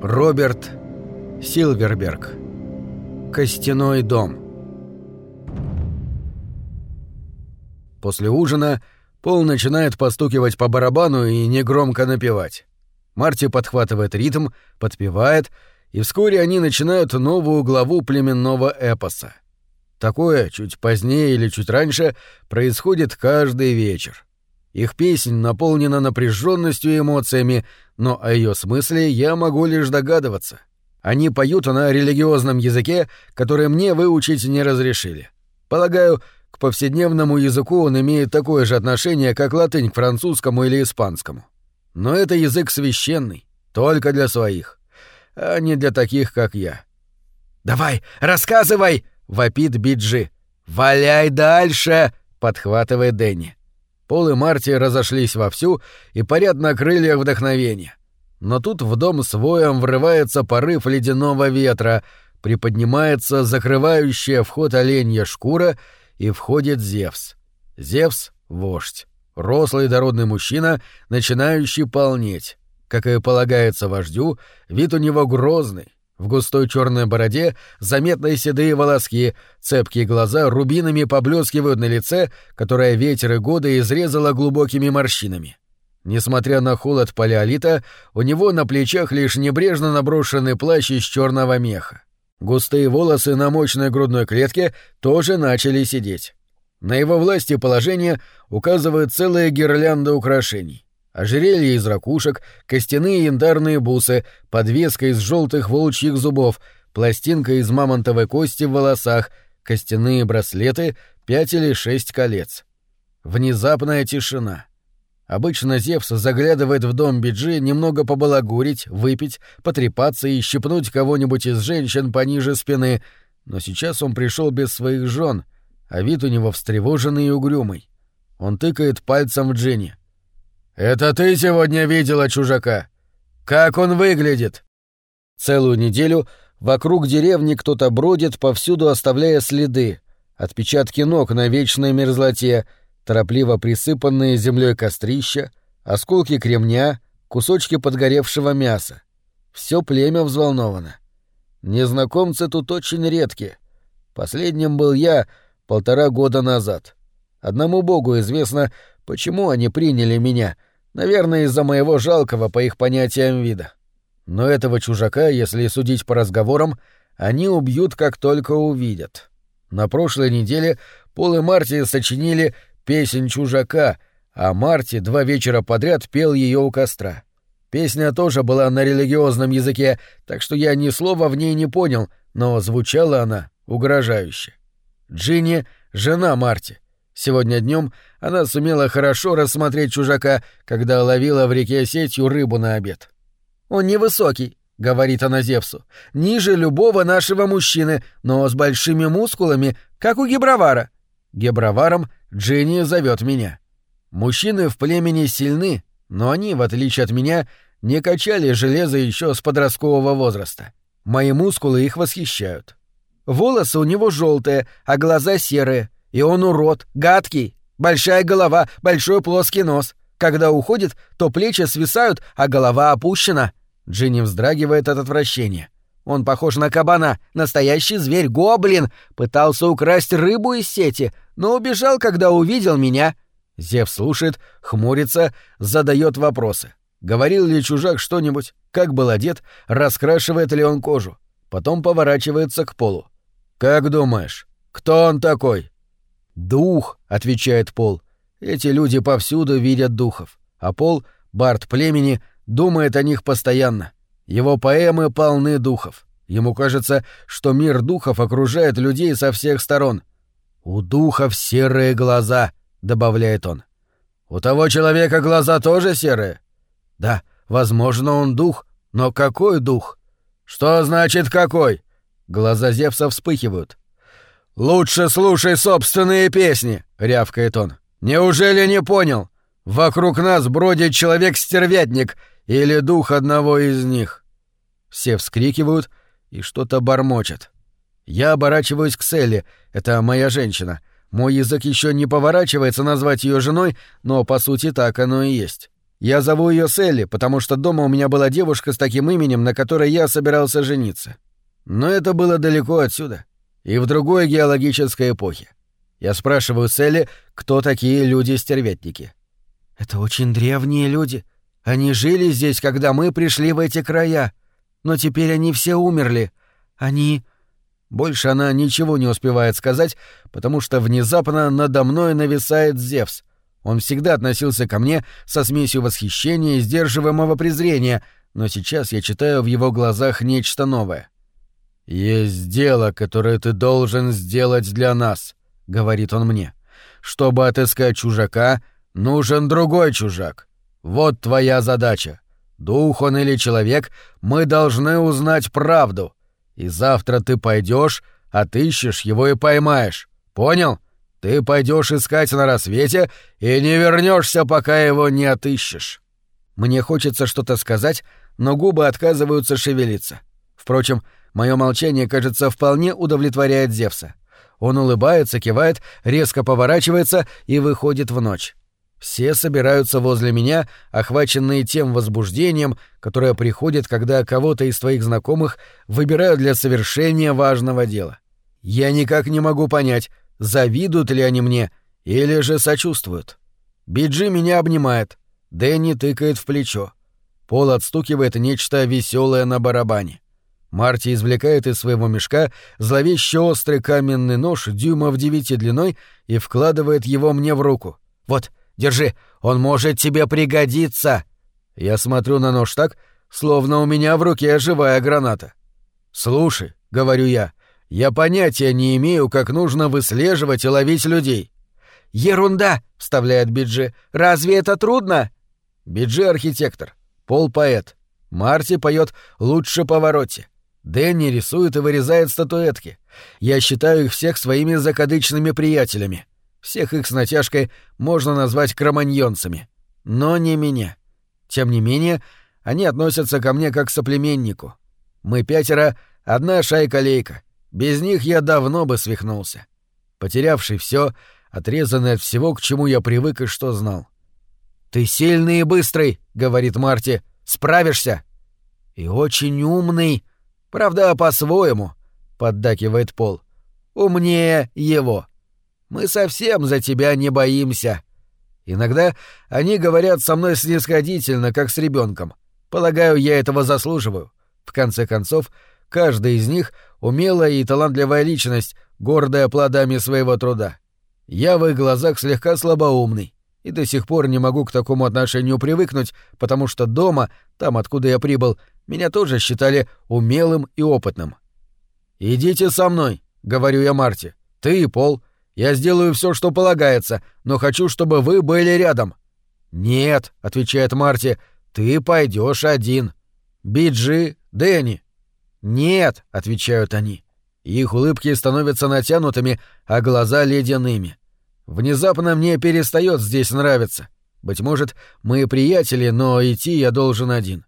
Роберт Силверберг. Костяной дом. После ужина Пол начинает постукивать по барабану и негромко напевать. Марти подхватывает ритм, подпевает, и вскоре они начинают новую главу племенного эпоса. Такое, чуть позднее или чуть раньше, происходит каждый вечер. Их песнь наполнена напряженностью и эмоциями, но о ее смысле я могу лишь догадываться. Они поют на религиозном языке, который мне выучить не разрешили. Полагаю, к повседневному языку он имеет такое же отношение, как латынь к французскому или испанскому. Но это язык священный, только для своих, а не для таких, как я. «Давай, рассказывай!» — вопит Биджи. «Валяй дальше!» — подхватывает Дэнни. Пол и Марти разошлись вовсю и парят на крыльях вдохновения. Но тут в дом с воем врывается порыв ледяного ветра, приподнимается закрывающая вход оленья шкура, и входит Зевс. Зевс — вождь. Рослый дородный мужчина, начинающий полнеть. Как и полагается вождю, вид у него грозный, в густой черной бороде заметные седые волоски, цепкие глаза рубинами поблескивают на лице, которое ветер и годы изрезало глубокими морщинами. Несмотря на холод палеолита, у него на плечах лишь небрежно наброшенный плащ из черного меха. Густые волосы на мощной грудной клетке тоже начали сидеть. На его власти положение указывает целая гирлянда украшений ожерелье из ракушек, костяные янтарные бусы, подвеска из желтых волчьих зубов, пластинка из мамонтовой кости в волосах, костяные браслеты, пять или шесть колец. Внезапная тишина. Обычно Зевс заглядывает в дом Биджи немного побалагурить, выпить, потрепаться и щипнуть кого-нибудь из женщин пониже спины, но сейчас он пришел без своих жен, а вид у него встревоженный и угрюмый. Он тыкает пальцем в Дженни. «Это ты сегодня видела чужака? Как он выглядит?» Целую неделю вокруг деревни кто-то бродит, повсюду оставляя следы, отпечатки ног на вечной мерзлоте, торопливо присыпанные землей кострища, осколки кремня, кусочки подгоревшего мяса. Все племя взволновано. Незнакомцы тут очень редкие. Последним был я полтора года назад. Одному богу известно, почему они приняли меня — Наверное, из-за моего жалкого по их понятиям вида. Но этого чужака, если судить по разговорам, они убьют, как только увидят. На прошлой неделе Пол и Марти сочинили «Песнь чужака», а Марти два вечера подряд пел ее у костра. Песня тоже была на религиозном языке, так что я ни слова в ней не понял, но звучала она угрожающе. Джинни — жена Марти — Сегодня днем она сумела хорошо рассмотреть чужака, когда ловила в реке сетью рыбу на обед. «Он невысокий», — говорит она Зевсу, — «ниже любого нашего мужчины, но с большими мускулами, как у Гебровара». Геброваром Джинни зовет меня. Мужчины в племени сильны, но они, в отличие от меня, не качали железо еще с подросткового возраста. Мои мускулы их восхищают. Волосы у него желтые, а глаза серые — и он урод, гадкий. Большая голова, большой плоский нос. Когда уходит, то плечи свисают, а голова опущена. Джинни вздрагивает от отвращения. Он похож на кабана, настоящий зверь, гоблин. Пытался украсть рыбу из сети, но убежал, когда увидел меня. Зев слушает, хмурится, задает вопросы. Говорил ли чужак что-нибудь, как был одет, раскрашивает ли он кожу. Потом поворачивается к полу. «Как думаешь, кто он такой?» «Дух», — отвечает Пол. «Эти люди повсюду видят духов, а Пол, бард племени, думает о них постоянно. Его поэмы полны духов. Ему кажется, что мир духов окружает людей со всех сторон. «У духов серые глаза», — добавляет он. «У того человека глаза тоже серые?» «Да, возможно, он дух, но какой дух?» «Что значит какой?» Глаза Зевса вспыхивают. «Лучше слушай собственные песни!» — рявкает он. «Неужели не понял? Вокруг нас бродит человек-стервятник или дух одного из них». Все вскрикивают и что-то бормочет. Я оборачиваюсь к Селли, это моя женщина. Мой язык еще не поворачивается назвать ее женой, но по сути так оно и есть. Я зову ее Селли, потому что дома у меня была девушка с таким именем, на которой я собирался жениться. Но это было далеко отсюда и в другой геологической эпохе. Я спрашиваю Селли, кто такие люди-стервятники. «Это очень древние люди. Они жили здесь, когда мы пришли в эти края. Но теперь они все умерли. Они...» Больше она ничего не успевает сказать, потому что внезапно надо мной нависает Зевс. Он всегда относился ко мне со смесью восхищения и сдерживаемого презрения, но сейчас я читаю в его глазах нечто новое. «Есть дело, которое ты должен сделать для нас», — говорит он мне. «Чтобы отыскать чужака, нужен другой чужак. Вот твоя задача. Дух он или человек, мы должны узнать правду. И завтра ты пойдешь, отыщешь его и поймаешь. Понял? Ты пойдешь искать на рассвете и не вернешься, пока его не отыщешь». Мне хочется что-то сказать, но губы отказываются шевелиться. Впрочем, Мое молчание, кажется, вполне удовлетворяет Зевса. Он улыбается, кивает, резко поворачивается и выходит в ночь. Все собираются возле меня, охваченные тем возбуждением, которое приходит, когда кого-то из твоих знакомых выбирают для совершения важного дела. Я никак не могу понять, завидуют ли они мне или же сочувствуют. Биджи меня обнимает, Дэнни тыкает в плечо. Пол отстукивает нечто веселое на барабане. Марти извлекает из своего мешка зловеще острый каменный нож дюйма в девяти длиной и вкладывает его мне в руку. «Вот, держи, он может тебе пригодиться!» Я смотрю на нож так, словно у меня в руке живая граната. «Слушай», — говорю я, — «я понятия не имею, как нужно выслеживать и ловить людей». «Ерунда!» — вставляет Биджи. «Разве это трудно?» Биджи — архитектор, Пол — поэт. Марти поет «Лучше повороте». Дэнни рисует и вырезает статуэтки. Я считаю их всех своими закадычными приятелями. Всех их с натяжкой можно назвать кроманьонцами. Но не меня. Тем не менее, они относятся ко мне как к соплеменнику. Мы пятеро — одна шайка-лейка. Без них я давно бы свихнулся. Потерявший все, отрезанный от всего, к чему я привык и что знал. «Ты сильный и быстрый», — говорит Марти. «Справишься». «И очень умный», Правда, по-своему, поддакивает Пол. Умнее его. Мы совсем за тебя не боимся. Иногда они говорят со мной снисходительно, как с ребенком. Полагаю, я этого заслуживаю. В конце концов, каждый из них — умелая и талантливая личность, гордая плодами своего труда. Я в их глазах слегка слабоумный, и до сих пор не могу к такому отношению привыкнуть, потому что дома, там, откуда я прибыл, меня тоже считали умелым и опытным. «Идите со мной», — говорю я Марте. «Ты и Пол. Я сделаю все, что полагается, но хочу, чтобы вы были рядом». «Нет», — отвечает Марти, — «ты пойдешь один». «Биджи, Дэнни». «Нет», — отвечают они. Их улыбки становятся натянутыми, а глаза ледяными. Внезапно мне перестает здесь нравиться. Быть может, мы приятели, но идти я должен один.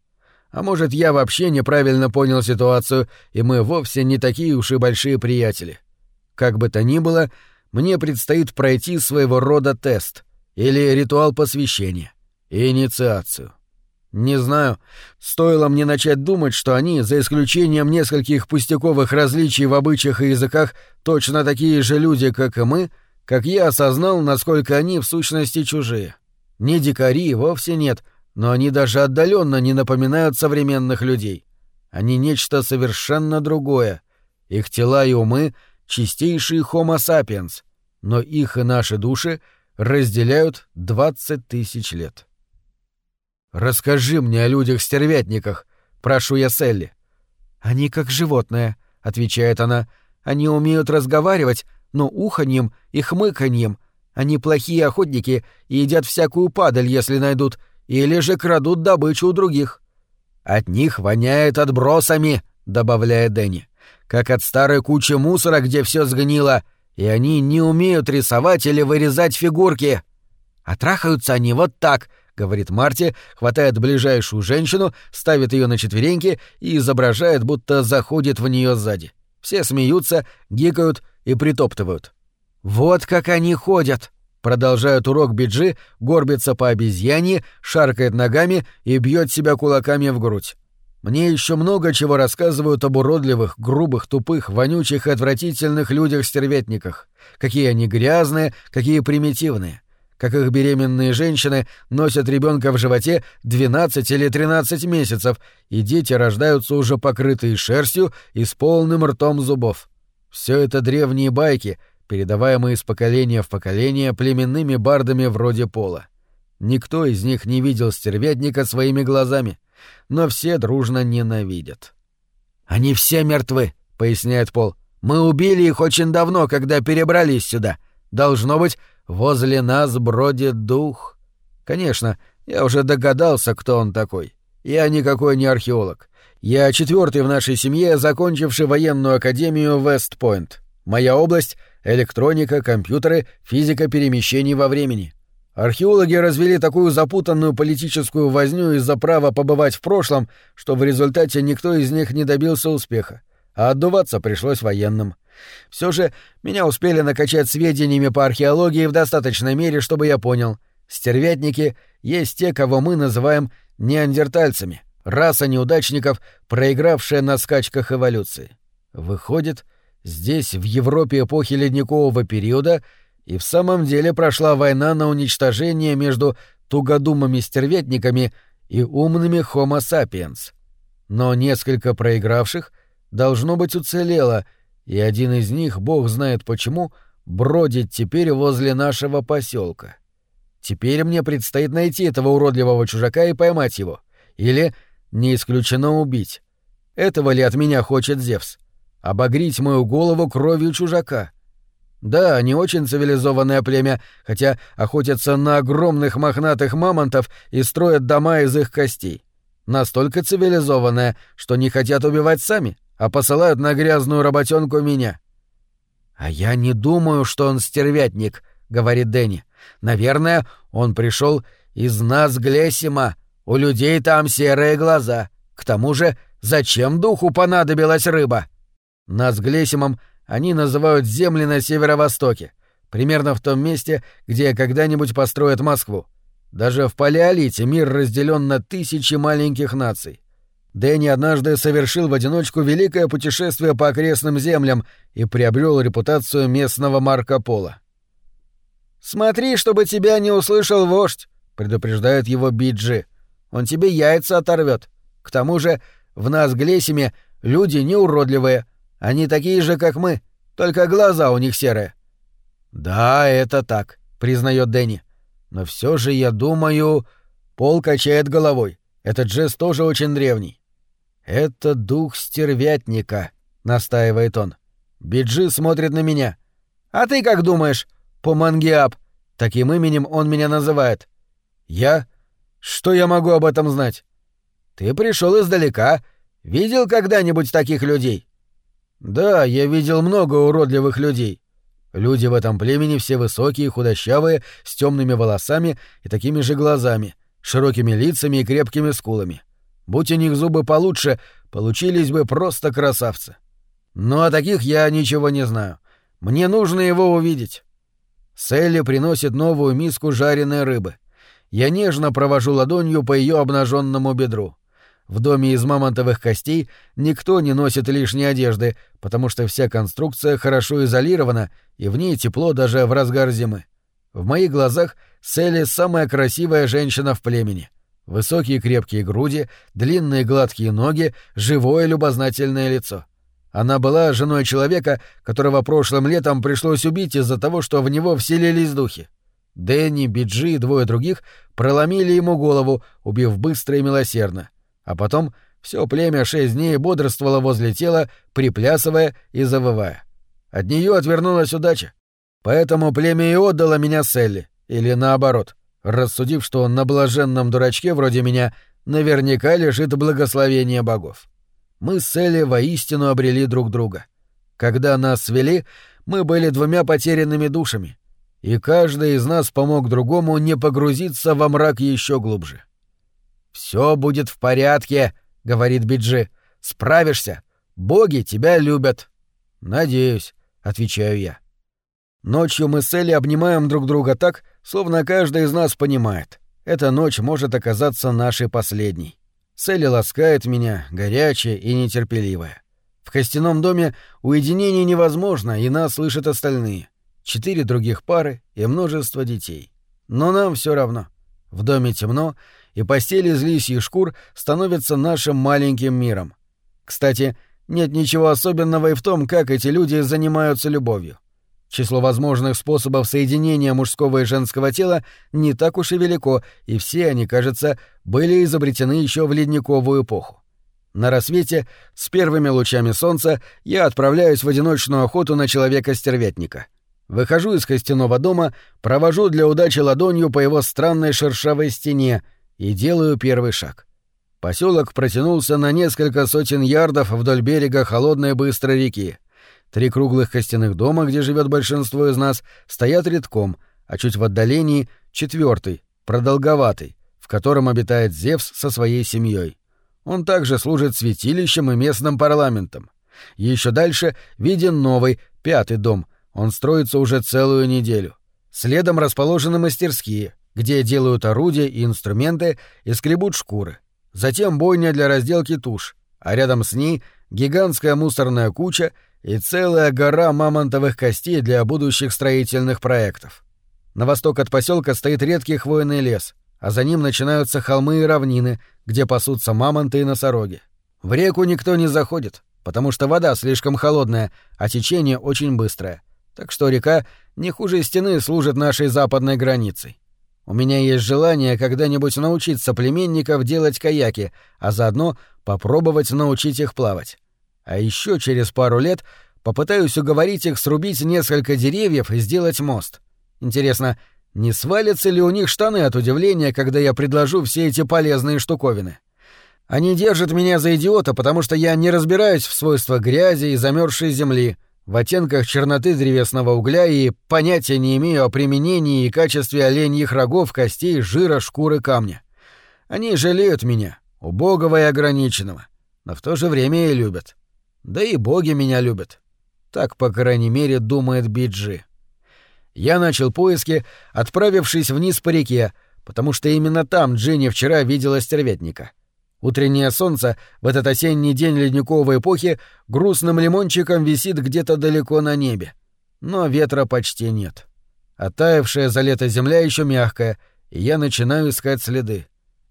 А может, я вообще неправильно понял ситуацию, и мы вовсе не такие уж и большие приятели. Как бы то ни было, мне предстоит пройти своего рода тест или ритуал посвящения, инициацию. Не знаю, стоило мне начать думать, что они, за исключением нескольких пустяковых различий в обычаях и языках, точно такие же люди, как и мы, как я осознал, насколько они в сущности чужие. Не дикари, вовсе нет — но они даже отдаленно не напоминают современных людей. Они нечто совершенно другое. Их тела и умы — чистейший Homo sapiens, но их и наши души разделяют двадцать тысяч лет. «Расскажи мне о людях-стервятниках», — прошу я Селли. «Они как животное», — отвечает она. «Они умеют разговаривать, но уханьем и хмыканьем. Они плохие охотники и едят всякую падаль, если найдут, или же крадут добычу у других. От них воняет отбросами, добавляет Дэнни, как от старой кучи мусора, где все сгнило, и они не умеют рисовать или вырезать фигурки. А трахаются они вот так, говорит Марти, хватает ближайшую женщину, ставит ее на четвереньки и изображает, будто заходит в нее сзади. Все смеются, гикают и притоптывают. Вот как они ходят. Продолжает урок Биджи, горбится по обезьяне, шаркает ногами и бьет себя кулаками в грудь. Мне еще много чего рассказывают об уродливых, грубых, тупых, вонючих и отвратительных людях-стерветниках. Какие они грязные, какие примитивные. Как их беременные женщины носят ребенка в животе 12 или 13 месяцев, и дети рождаются уже покрытые шерстью и с полным ртом зубов. Все это древние байки, передаваемые из поколения в поколение племенными бардами вроде Пола. Никто из них не видел стервятника своими глазами, но все дружно ненавидят. «Они все мертвы», — поясняет Пол. «Мы убили их очень давно, когда перебрались сюда. Должно быть, возле нас бродит дух». Конечно, я уже догадался, кто он такой. Я никакой не археолог. Я четвертый в нашей семье, закончивший военную академию Вестпойнт. Моя область — электроника, компьютеры, физика перемещений во времени. Археологи развели такую запутанную политическую возню из-за права побывать в прошлом, что в результате никто из них не добился успеха, а отдуваться пришлось военным. Все же меня успели накачать сведениями по археологии в достаточной мере, чтобы я понял. Стервятники есть те, кого мы называем неандертальцами — Раса неудачников, проигравшая на скачках эволюции. Выходит, здесь, в Европе эпохи ледникового периода, и в самом деле прошла война на уничтожение между тугодумами-стерветниками и умными Homo sapiens. Но несколько проигравших, должно быть, уцелело, и один из них, бог знает почему, бродит теперь возле нашего поселка. Теперь мне предстоит найти этого уродливого чужака и поймать его. Или не исключено убить. Этого ли от меня хочет Зевс? Обогреть мою голову кровью чужака. Да, они очень цивилизованное племя, хотя охотятся на огромных мохнатых мамонтов и строят дома из их костей. Настолько цивилизованное, что не хотят убивать сами, а посылают на грязную работенку меня. А я не думаю, что он стервятник, говорит Дэнни. Наверное, он пришел из нас Глесима, у людей там серые глаза. К тому же, зачем духу понадобилась рыба? Нас Глесимом они называют земли на северо-востоке, примерно в том месте, где когда-нибудь построят Москву. Даже в палеолите мир разделен на тысячи маленьких наций. Дэнни однажды совершил в одиночку великое путешествие по окрестным землям и приобрел репутацию местного Марко Поло. «Смотри, чтобы тебя не услышал вождь», — предупреждает его Биджи. Он тебе яйца оторвет. К тому же в нас, Глесиме, люди не уродливые. Они такие же, как мы, только глаза у них серые. Да, это так, признает Дэнни. Но все же я думаю, Пол качает головой. Этот жест тоже очень древний. Это дух стервятника, настаивает он. Биджи смотрит на меня. А ты как думаешь, Помангиап? Таким именем он меня называет. Я что я могу об этом знать? Ты пришел издалека. Видел когда-нибудь таких людей? Да, я видел много уродливых людей. Люди в этом племени все высокие, худощавые, с темными волосами и такими же глазами, широкими лицами и крепкими скулами. Будь у них зубы получше, получились бы просто красавцы. Но о таких я ничего не знаю. Мне нужно его увидеть. Селли приносит новую миску жареной рыбы. Я нежно провожу ладонью по ее обнаженному бедру. В доме из мамонтовых костей никто не носит лишней одежды, потому что вся конструкция хорошо изолирована, и в ней тепло даже в разгар зимы. В моих глазах Селли самая красивая женщина в племени. Высокие крепкие груди, длинные гладкие ноги, живое любознательное лицо. Она была женой человека, которого прошлым летом пришлось убить из-за того, что в него вселились духи. Дэнни, Биджи и двое других проломили ему голову, убив быстро и милосердно. А потом все племя шесть дней бодрствовало возле тела, приплясывая и завывая. От нее отвернулась удача. Поэтому племя и отдало меня Селли, или наоборот, рассудив, что на блаженном дурачке вроде меня наверняка лежит благословение богов. Мы с Селли воистину обрели друг друга. Когда нас свели, мы были двумя потерянными душами, и каждый из нас помог другому не погрузиться во мрак еще глубже. «Все будет в порядке», — говорит Биджи. «Справишься. Боги тебя любят». «Надеюсь», — отвечаю я. Ночью мы с Элли обнимаем друг друга так, словно каждый из нас понимает. Эта ночь может оказаться нашей последней. Селли ласкает меня, горячая и нетерпеливая. В костяном доме уединение невозможно, и нас слышат остальные. Четыре других пары и множество детей. Но нам все равно. В доме темно, и постель из лисьих шкур становится нашим маленьким миром. Кстати, нет ничего особенного и в том, как эти люди занимаются любовью. Число возможных способов соединения мужского и женского тела не так уж и велико, и все они, кажется, были изобретены еще в ледниковую эпоху. На рассвете, с первыми лучами солнца, я отправляюсь в одиночную охоту на человека-стервятника. Выхожу из костяного дома, провожу для удачи ладонью по его странной шершавой стене и делаю первый шаг. Поселок протянулся на несколько сотен ярдов вдоль берега холодной быстрой реки. Три круглых костяных дома, где живет большинство из нас, стоят редком, а чуть в отдалении — четвертый, продолговатый, в котором обитает Зевс со своей семьей. Он также служит святилищем и местным парламентом. Еще дальше виден новый, пятый дом. Он строится уже целую неделю. Следом расположены мастерские, где делают орудия и инструменты и скребут шкуры. Затем бойня для разделки туш, а рядом с ней гигантская мусорная куча и целая гора мамонтовых костей для будущих строительных проектов. На восток от поселка стоит редкий хвойный лес, а за ним начинаются холмы и равнины, где пасутся мамонты и носороги. В реку никто не заходит, потому что вода слишком холодная, а течение очень быстрое. Так что река не хуже стены служит нашей западной границей. У меня есть желание когда-нибудь научить соплеменников делать каяки, а заодно попробовать научить их плавать. А еще через пару лет попытаюсь уговорить их срубить несколько деревьев и сделать мост. Интересно, не свалятся ли у них штаны от удивления, когда я предложу все эти полезные штуковины? Они держат меня за идиота, потому что я не разбираюсь в свойствах грязи и замерзшей земли, в оттенках черноты древесного угля и понятия не имею о применении и качестве оленьих рогов, костей, жира, шкуры, камня. Они жалеют меня, убогого и ограниченного, но в то же время и любят. Да и боги меня любят. Так, по крайней мере, думает Биджи. Я начал поиски, отправившись вниз по реке, потому что именно там Джинни вчера видела стерветника. Утреннее солнце в этот осенний день ледниковой эпохи грустным лимончиком висит где-то далеко на небе. Но ветра почти нет. Оттаившая за лето земля еще мягкая, и я начинаю искать следы.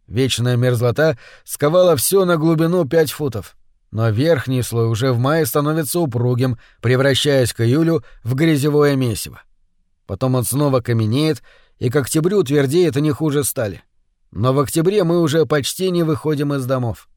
Вечная мерзлота сковала все на глубину пять футов но верхний слой уже в мае становится упругим, превращаясь к июлю в грязевое месиво. Потом он снова каменеет, и к октябрю твердеет не хуже стали. Но в октябре мы уже почти не выходим из домов.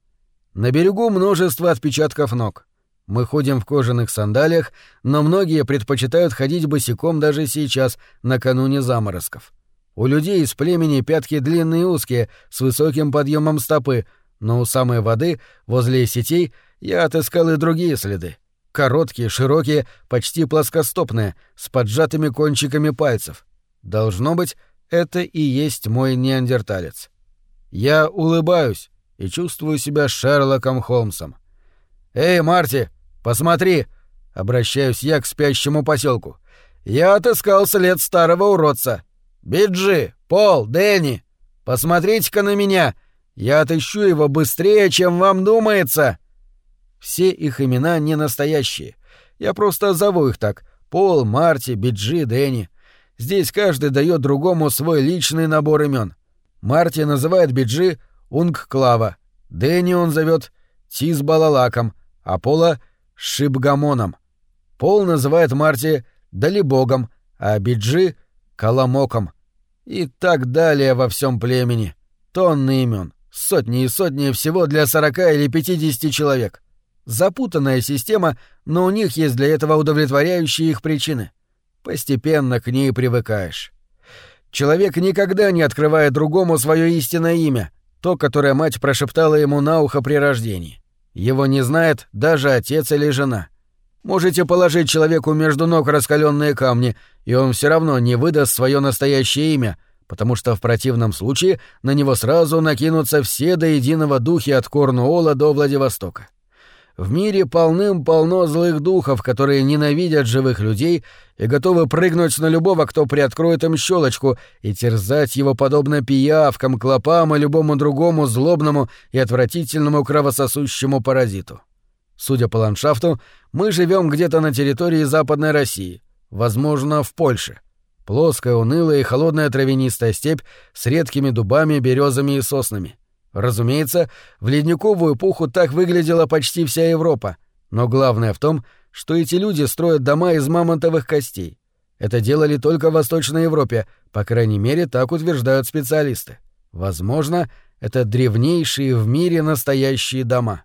На берегу множество отпечатков ног. Мы ходим в кожаных сандалиях, но многие предпочитают ходить босиком даже сейчас, накануне заморозков. У людей из племени пятки длинные и узкие, с высоким подъемом стопы — но у самой воды, возле сетей, я отыскал и другие следы. Короткие, широкие, почти плоскостопные, с поджатыми кончиками пальцев. Должно быть, это и есть мой неандерталец. Я улыбаюсь и чувствую себя Шерлоком Холмсом. «Эй, Марти, посмотри!» — обращаюсь я к спящему поселку. «Я отыскал след старого уродца. Биджи, Пол, Дэнни, посмотрите-ка на меня я отыщу его быстрее, чем вам думается. Все их имена не настоящие. Я просто зову их так. Пол, Марти, Биджи, Дэнни. Здесь каждый дает другому свой личный набор имен. Марти называет Биджи Унг Клава. Дэнни он зовет Тиз Балалаком, а Пола — Шибгамоном. Пол называет Марти Далибогом, а Биджи — Каламоком. И так далее во всем племени. Тонны имен. Сотни и сотни всего для сорока или пятидесяти человек. Запутанная система, но у них есть для этого удовлетворяющие их причины. Постепенно к ней привыкаешь. Человек никогда не открывает другому свое истинное имя, то, которое мать прошептала ему на ухо при рождении. Его не знает даже отец или жена. Можете положить человеку между ног раскаленные камни, и он все равно не выдаст свое настоящее имя — потому что в противном случае на него сразу накинутся все до единого духи от Корнуола до Владивостока. В мире полным-полно злых духов, которые ненавидят живых людей и готовы прыгнуть на любого, кто приоткроет им щелочку, и терзать его подобно пиявкам, клопам и любому другому злобному и отвратительному кровососущему паразиту. Судя по ландшафту, мы живем где-то на территории Западной России, возможно, в Польше. Плоская, унылая и холодная травянистая степь с редкими дубами, березами и соснами. Разумеется, в ледниковую эпоху так выглядела почти вся Европа, но главное в том, что эти люди строят дома из мамонтовых костей. Это делали только в Восточной Европе, по крайней мере, так утверждают специалисты. Возможно, это древнейшие в мире настоящие дома.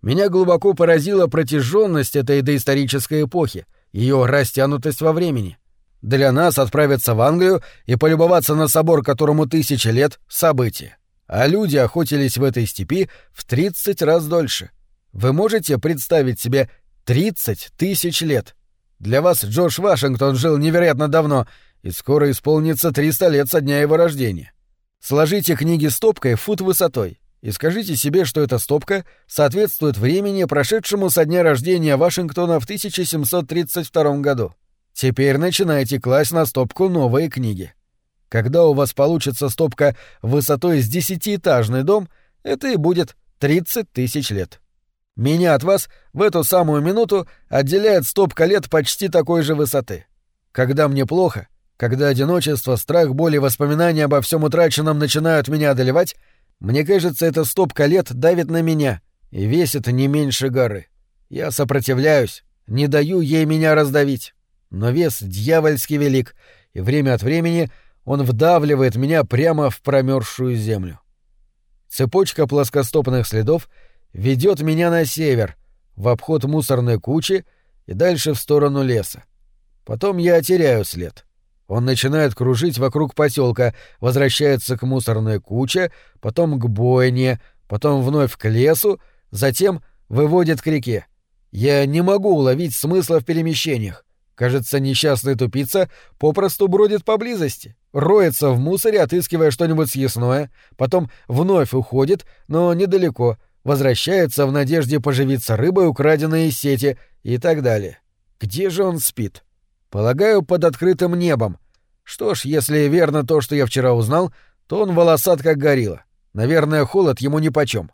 Меня глубоко поразила протяженность этой доисторической эпохи, ее растянутость во времени. Для нас отправиться в Англию и полюбоваться на собор, которому тысячи лет — событие а люди охотились в этой степи в 30 раз дольше. Вы можете представить себе 30 тысяч лет? Для вас Джордж Вашингтон жил невероятно давно, и скоро исполнится 300 лет со дня его рождения. Сложите книги стопкой фут высотой и скажите себе, что эта стопка соответствует времени, прошедшему со дня рождения Вашингтона в 1732 году. Теперь начинайте класть на стопку новые книги. Когда у вас получится стопка высотой с десятиэтажный дом, это и будет 30 тысяч лет. Меня от вас в эту самую минуту отделяет стопка лет почти такой же высоты. Когда мне плохо, когда одиночество, страх, боль и воспоминания обо всем утраченном начинают меня одолевать, мне кажется, эта стопка лет давит на меня и весит не меньше горы. Я сопротивляюсь, не даю ей меня раздавить. Но вес дьявольски велик, и время от времени — он вдавливает меня прямо в промерзшую землю. Цепочка плоскостопных следов ведет меня на север, в обход мусорной кучи и дальше в сторону леса. Потом я теряю след. Он начинает кружить вокруг поселка, возвращается к мусорной куче, потом к бойне, потом вновь к лесу, затем выводит к реке. Я не могу уловить смысла в перемещениях. Кажется, несчастный тупица попросту бродит поблизости, роется в мусоре, отыскивая что-нибудь съестное, потом вновь уходит, но недалеко, возвращается в надежде поживиться рыбой, украденной из сети, и так далее. Где же он спит? Полагаю, под открытым небом. Что ж, если верно то, что я вчера узнал, то он волосат как горилла. Наверное, холод ему нипочем.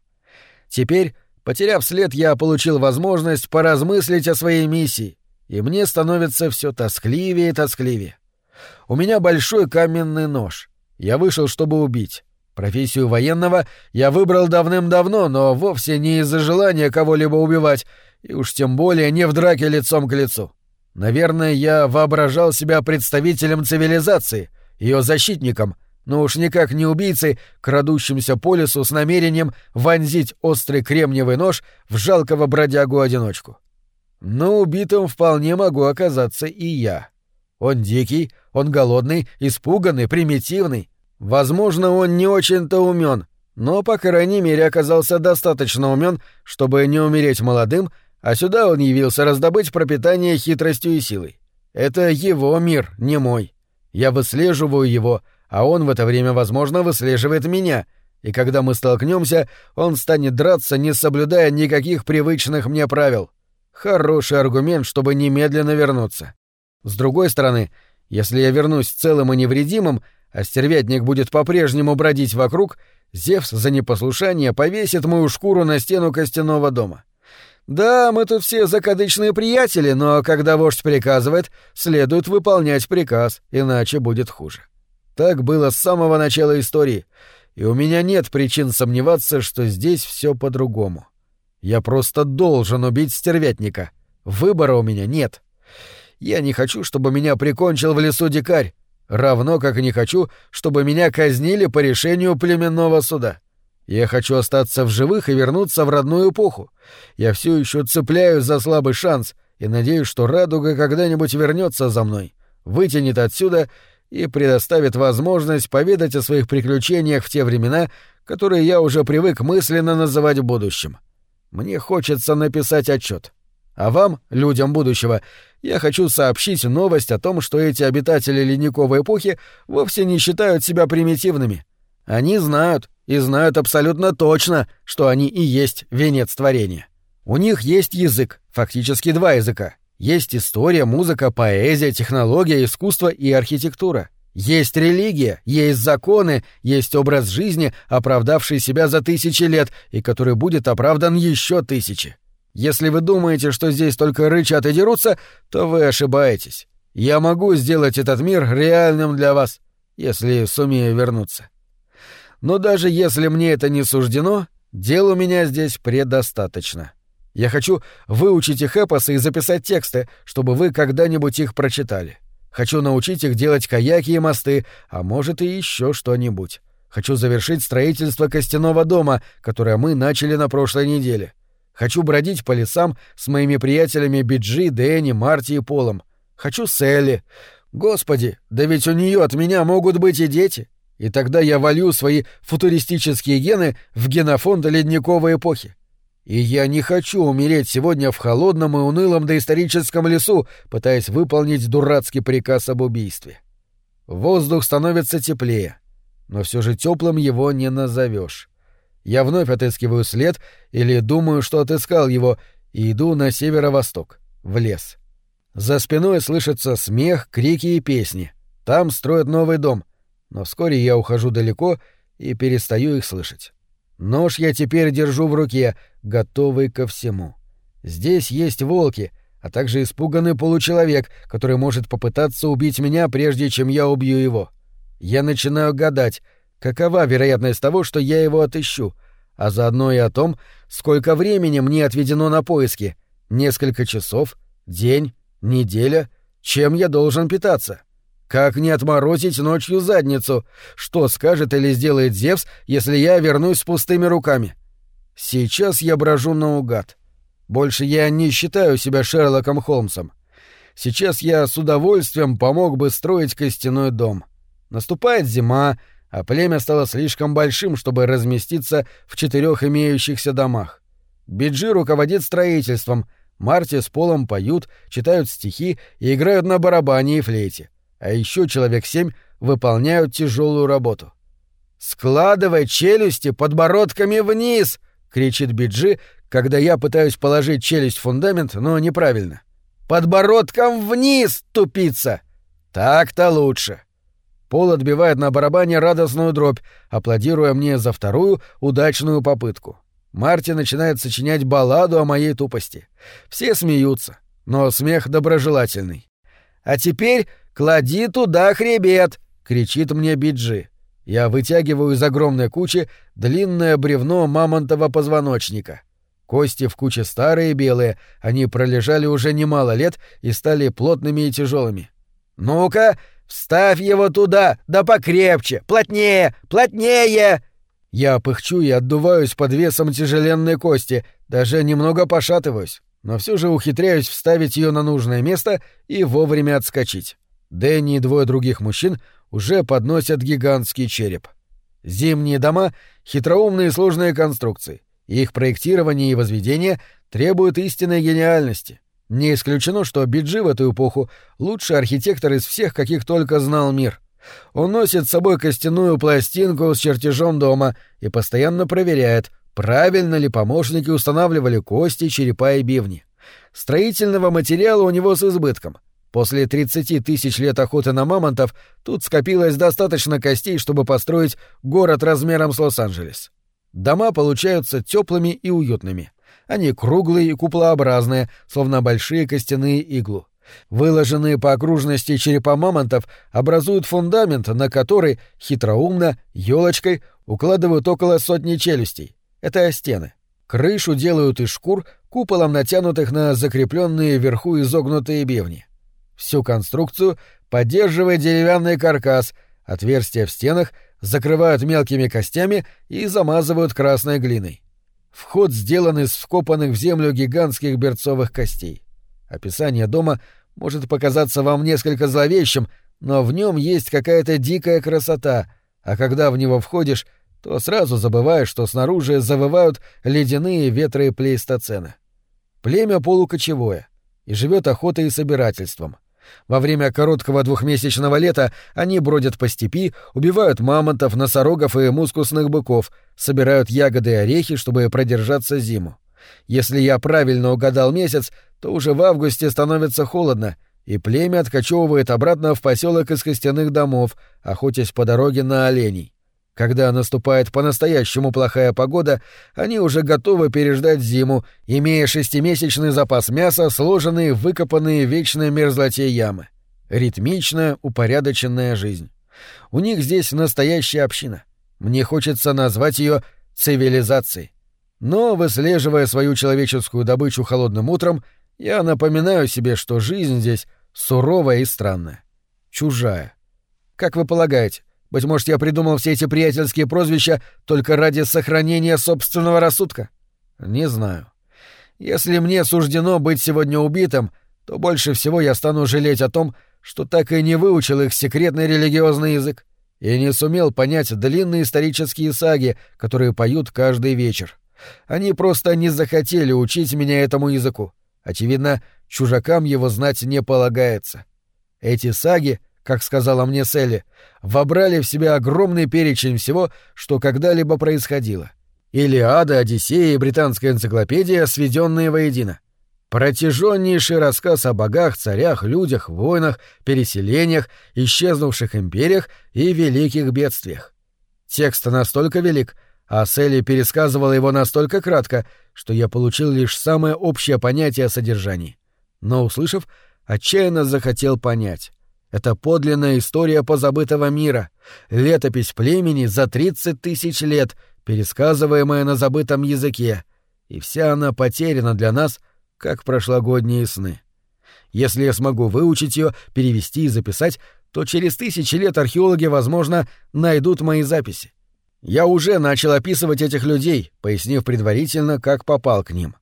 Теперь, потеряв след, я получил возможность поразмыслить о своей миссии — и мне становится все тоскливее и тоскливее. У меня большой каменный нож. Я вышел, чтобы убить. Профессию военного я выбрал давным-давно, но вовсе не из-за желания кого-либо убивать, и уж тем более не в драке лицом к лицу. Наверное, я воображал себя представителем цивилизации, ее защитником, но уж никак не убийцей, крадущимся по лесу с намерением вонзить острый кремниевый нож в жалкого бродягу-одиночку. Но убитым вполне могу оказаться и я. Он дикий, он голодный, испуганный, примитивный. Возможно, он не очень-то умен, но, по крайней мере, оказался достаточно умен, чтобы не умереть молодым, а сюда он явился раздобыть пропитание хитростью и силой. Это его мир, не мой. Я выслеживаю его, а он в это время, возможно, выслеживает меня, и когда мы столкнемся, он станет драться, не соблюдая никаких привычных мне правил. Хороший аргумент, чтобы немедленно вернуться. С другой стороны, если я вернусь целым и невредимым, а стервятник будет по-прежнему бродить вокруг, Зевс за непослушание повесит мою шкуру на стену костяного дома. Да, мы тут все закадычные приятели, но когда вождь приказывает, следует выполнять приказ, иначе будет хуже. Так было с самого начала истории, и у меня нет причин сомневаться, что здесь все по-другому. Я просто должен убить стервятника. Выбора у меня нет. Я не хочу, чтобы меня прикончил в лесу дикарь, равно как и не хочу, чтобы меня казнили по решению племенного суда. Я хочу остаться в живых и вернуться в родную эпоху. Я все еще цепляюсь за слабый шанс и надеюсь, что радуга когда-нибудь вернется за мной, вытянет отсюда и предоставит возможность поведать о своих приключениях в те времена, которые я уже привык мысленно называть будущим. Мне хочется написать отчет. А вам, людям будущего, я хочу сообщить новость о том, что эти обитатели ледниковой эпохи вовсе не считают себя примитивными. Они знают, и знают абсолютно точно, что они и есть венец творения. У них есть язык, фактически два языка. Есть история, музыка, поэзия, технология, искусство и архитектура. Есть религия, есть законы, есть образ жизни, оправдавший себя за тысячи лет и который будет оправдан еще тысячи. Если вы думаете, что здесь только рычат и дерутся, то вы ошибаетесь. Я могу сделать этот мир реальным для вас, если сумею вернуться. Но даже если мне это не суждено, дел у меня здесь предостаточно. Я хочу выучить их эпосы и записать тексты, чтобы вы когда-нибудь их прочитали. Хочу научить их делать каяки и мосты, а может и еще что-нибудь. Хочу завершить строительство костяного дома, которое мы начали на прошлой неделе. Хочу бродить по лесам с моими приятелями Биджи, Дэнни, Марти и Полом. Хочу Селли. Господи, да ведь у нее от меня могут быть и дети. И тогда я волью свои футуристические гены в генофонд ледниковой эпохи. И я не хочу умереть сегодня в холодном и унылом доисторическом лесу, пытаясь выполнить дурацкий приказ об убийстве. Воздух становится теплее, но все же теплым его не назовешь. Я вновь отыскиваю след или думаю, что отыскал его, и иду на северо-восток, в лес. За спиной слышится смех, крики и песни. Там строят новый дом, но вскоре я ухожу далеко и перестаю их слышать. Нож я теперь держу в руке, готовый ко всему. Здесь есть волки, а также испуганный получеловек, который может попытаться убить меня, прежде чем я убью его. Я начинаю гадать, какова вероятность того, что я его отыщу, а заодно и о том, сколько времени мне отведено на поиски. Несколько часов, день, неделя, чем я должен питаться. Как не отморозить ночью задницу? Что скажет или сделает Зевс, если я вернусь с пустыми руками? Сейчас я брожу наугад. Больше я не считаю себя Шерлоком Холмсом. Сейчас я с удовольствием помог бы строить костяной дом. Наступает зима, а племя стало слишком большим, чтобы разместиться в четырех имеющихся домах. Биджи руководит строительством, Марти с Полом поют, читают стихи и играют на барабане и флейте а еще человек семь выполняют тяжелую работу. «Складывай челюсти подбородками вниз!» — кричит Биджи, когда я пытаюсь положить челюсть в фундамент, но неправильно. «Подбородком вниз, тупица!» «Так-то лучше!» Пол отбивает на барабане радостную дробь, аплодируя мне за вторую удачную попытку. Марти начинает сочинять балладу о моей тупости. Все смеются, но смех доброжелательный. «А теперь «Клади туда хребет!» — кричит мне Биджи. Я вытягиваю из огромной кучи длинное бревно мамонтова позвоночника. Кости в куче старые и белые, они пролежали уже немало лет и стали плотными и тяжелыми. «Ну-ка, вставь его туда, да покрепче, плотнее, плотнее!» Я пыхчу и отдуваюсь под весом тяжеленной кости, даже немного пошатываюсь, но все же ухитряюсь вставить ее на нужное место и вовремя отскочить. Дэнни и двое других мужчин уже подносят гигантский череп. Зимние дома — хитроумные сложные конструкции. Их проектирование и возведение требуют истинной гениальности. Не исключено, что Биджи в эту эпоху — лучший архитектор из всех, каких только знал мир. Он носит с собой костяную пластинку с чертежом дома и постоянно проверяет, правильно ли помощники устанавливали кости, черепа и бивни. Строительного материала у него с избытком, После 30 тысяч лет охоты на мамонтов тут скопилось достаточно костей, чтобы построить город размером с Лос-Анджелес. Дома получаются теплыми и уютными. Они круглые и куполообразные, словно большие костяные иглу. Выложенные по окружности черепа мамонтов образуют фундамент, на который хитроумно, елочкой укладывают около сотни челюстей. Это стены. Крышу делают из шкур, куполом натянутых на закрепленные вверху изогнутые бивни. Всю конструкцию поддерживает деревянный каркас, отверстия в стенах закрывают мелкими костями и замазывают красной глиной. Вход сделан из вкопанных в землю гигантских берцовых костей. Описание дома может показаться вам несколько зловещим, но в нем есть какая-то дикая красота, а когда в него входишь, то сразу забываешь, что снаружи завывают ледяные ветры плейстоцена. Племя полукочевое и живет охотой и собирательством. Во время короткого двухмесячного лета они бродят по степи, убивают мамонтов, носорогов и мускусных быков, собирают ягоды и орехи, чтобы продержаться зиму. Если я правильно угадал месяц, то уже в августе становится холодно, и племя откачевывает обратно в поселок из костяных домов, охотясь по дороге на оленей. Когда наступает по-настоящему плохая погода, они уже готовы переждать зиму, имея шестимесячный запас мяса, сложенные в выкопанные в вечной мерзлоте ямы. Ритмичная, упорядоченная жизнь. У них здесь настоящая община. Мне хочется назвать ее цивилизацией. Но, выслеживая свою человеческую добычу холодным утром, я напоминаю себе, что жизнь здесь суровая и странная. Чужая. Как вы полагаете, быть может, я придумал все эти приятельские прозвища только ради сохранения собственного рассудка? Не знаю. Если мне суждено быть сегодня убитым, то больше всего я стану жалеть о том, что так и не выучил их секретный религиозный язык и не сумел понять длинные исторические саги, которые поют каждый вечер. Они просто не захотели учить меня этому языку. Очевидно, чужакам его знать не полагается. Эти саги как сказала мне Селли, вобрали в себя огромный перечень всего, что когда-либо происходило. Илиада, Одиссея и Британская энциклопедия, сведенные воедино. Протяженнейший рассказ о богах, царях, людях, войнах, переселениях, исчезнувших империях и великих бедствиях. Текст настолько велик, а Селли пересказывала его настолько кратко, что я получил лишь самое общее понятие о содержании. Но, услышав, отчаянно захотел понять. Это подлинная история позабытого мира, летопись племени за 30 тысяч лет, пересказываемая на забытом языке, и вся она потеряна для нас, как прошлогодние сны. Если я смогу выучить ее, перевести и записать, то через тысячи лет археологи, возможно, найдут мои записи. Я уже начал описывать этих людей, пояснив предварительно, как попал к ним.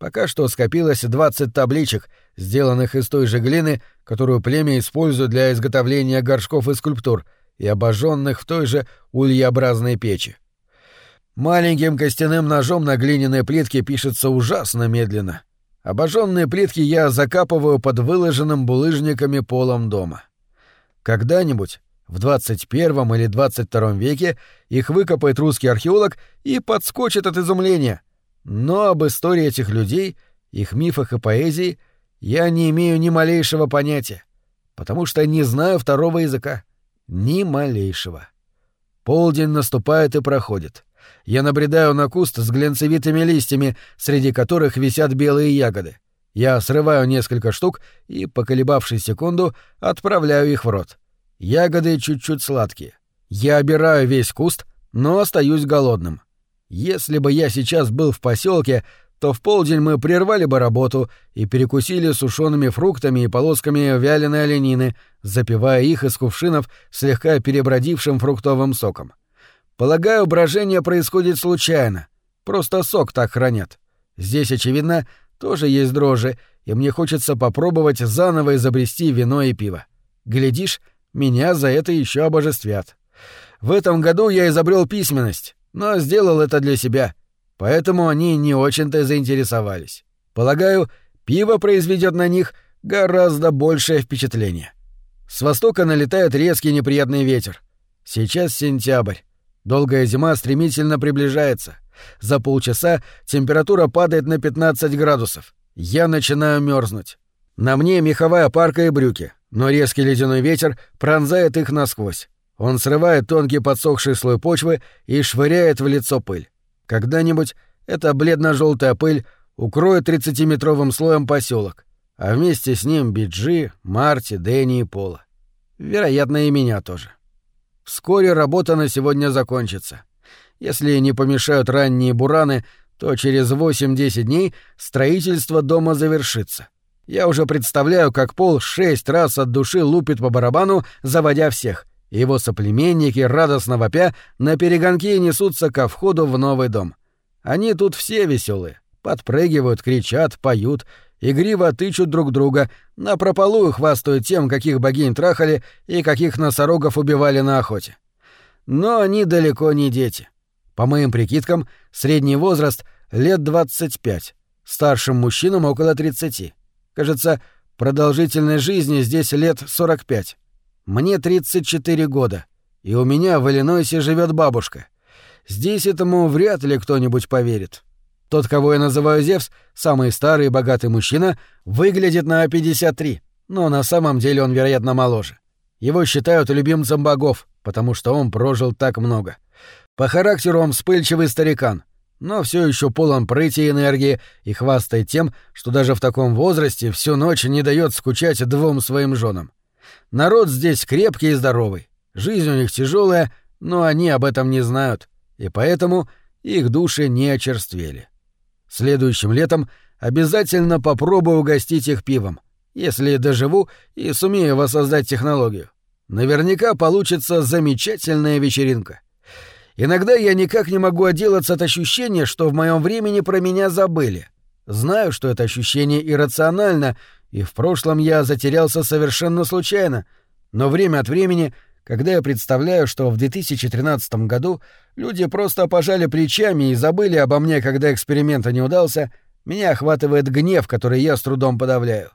Пока что скопилось 20 табличек, сделанных из той же глины, которую племя использует для изготовления горшков и скульптур, и обожженных в той же ульеобразной печи. Маленьким костяным ножом на глиняной плитке пишется ужасно медленно. Обожженные плитки я закапываю под выложенным булыжниками полом дома. Когда-нибудь, в 21 или 22 веке, их выкопает русский археолог и подскочит от изумления — но об истории этих людей, их мифах и поэзии я не имею ни малейшего понятия, потому что не знаю второго языка. Ни малейшего. Полдень наступает и проходит. Я набредаю на куст с глянцевитыми листьями, среди которых висят белые ягоды. Я срываю несколько штук и, поколебавшись секунду, отправляю их в рот. Ягоды чуть-чуть сладкие. Я обираю весь куст, но остаюсь голодным. Если бы я сейчас был в поселке, то в полдень мы прервали бы работу и перекусили сушеными фруктами и полосками вяленой оленины, запивая их из кувшинов слегка перебродившим фруктовым соком. Полагаю, брожение происходит случайно. Просто сок так хранят. Здесь, очевидно, тоже есть дрожжи, и мне хочется попробовать заново изобрести вино и пиво. Глядишь, меня за это еще обожествят. В этом году я изобрел письменность но сделал это для себя, поэтому они не очень-то заинтересовались. Полагаю, пиво произведет на них гораздо большее впечатление. С востока налетает резкий неприятный ветер. Сейчас сентябрь. Долгая зима стремительно приближается. За полчаса температура падает на 15 градусов. Я начинаю мерзнуть. На мне меховая парка и брюки, но резкий ледяной ветер пронзает их насквозь. Он срывает тонкий подсохший слой почвы и швыряет в лицо пыль. Когда-нибудь эта бледно-желтая пыль укроет 30-метровым слоем поселок, а вместе с ним Биджи, Марти, Дэнни и Пола. Вероятно, и меня тоже. Вскоре работа на сегодня закончится. Если не помешают ранние бураны, то через 8-10 дней строительство дома завершится. Я уже представляю, как Пол шесть раз от души лупит по барабану, заводя всех, его соплеменники, радостно вопя, на перегонки несутся ко входу в новый дом. Они тут все веселые, подпрыгивают, кричат, поют, игриво тычут друг друга, напропалую хвастают тем, каких богинь трахали и каких носорогов убивали на охоте. Но они далеко не дети. По моим прикидкам, средний возраст — лет 25, старшим мужчинам около 30. Кажется, продолжительность жизни здесь лет 45. Мне 34 года, и у меня в Иллинойсе живет бабушка. Здесь этому вряд ли кто-нибудь поверит. Тот, кого я называю Зевс, самый старый и богатый мужчина, выглядит на 53, но на самом деле он, вероятно, моложе. Его считают любимцем богов, потому что он прожил так много. По характеру он вспыльчивый старикан, но все еще полон прыти и энергии и хвастает тем, что даже в таком возрасте всю ночь не дает скучать двум своим женам. Народ здесь крепкий и здоровый, жизнь у них тяжелая, но они об этом не знают, и поэтому их души не очерствели. Следующим летом обязательно попробую угостить их пивом, если доживу и сумею воссоздать технологию. Наверняка получится замечательная вечеринка. Иногда я никак не могу отделаться от ощущения, что в моем времени про меня забыли. Знаю, что это ощущение иррационально, и в прошлом я затерялся совершенно случайно, но время от времени — когда я представляю, что в 2013 году люди просто пожали плечами и забыли обо мне, когда эксперимент не удался, меня охватывает гнев, который я с трудом подавляю.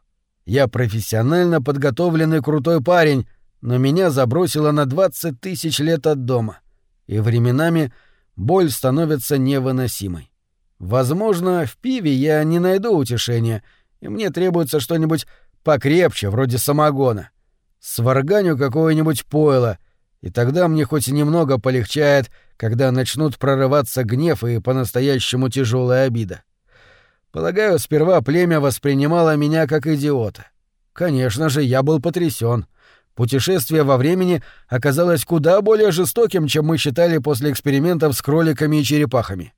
Я профессионально подготовленный крутой парень, но меня забросило на 20 тысяч лет от дома. И временами боль становится невыносимой. Возможно, в пиве я не найду утешения, и мне требуется что-нибудь покрепче, вроде самогона сварганю какое-нибудь пойло, и тогда мне хоть немного полегчает, когда начнут прорываться гнев и по-настоящему тяжелая обида. Полагаю, сперва племя воспринимало меня как идиота. Конечно же, я был потрясен. Путешествие во времени оказалось куда более жестоким, чем мы считали после экспериментов с кроликами и черепахами.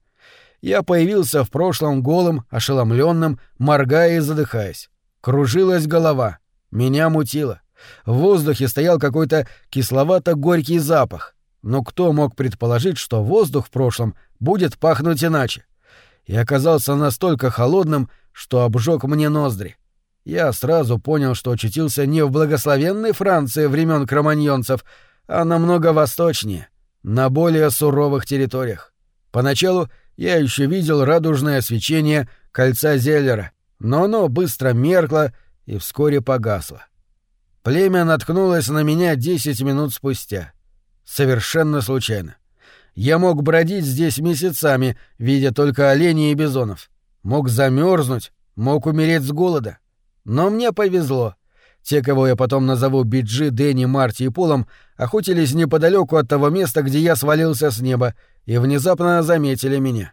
Я появился в прошлом голым, ошеломленным, моргая и задыхаясь. Кружилась голова. Меня мутило. В воздухе стоял какой-то кисловато-горький запах. Но кто мог предположить, что воздух в прошлом будет пахнуть иначе? И оказался настолько холодным, что обжег мне ноздри. Я сразу понял, что очутился не в благословенной Франции времен кроманьонцев, а намного восточнее, на более суровых территориях. Поначалу я еще видел радужное свечение кольца Зеллера, но оно быстро меркло и вскоре погасло. Племя наткнулось на меня десять минут спустя. Совершенно случайно. Я мог бродить здесь месяцами, видя только оленей и бизонов. Мог замерзнуть, мог умереть с голода. Но мне повезло. Те, кого я потом назову Биджи, Дэнни, Марти и Полом, охотились неподалеку от того места, где я свалился с неба, и внезапно заметили меня.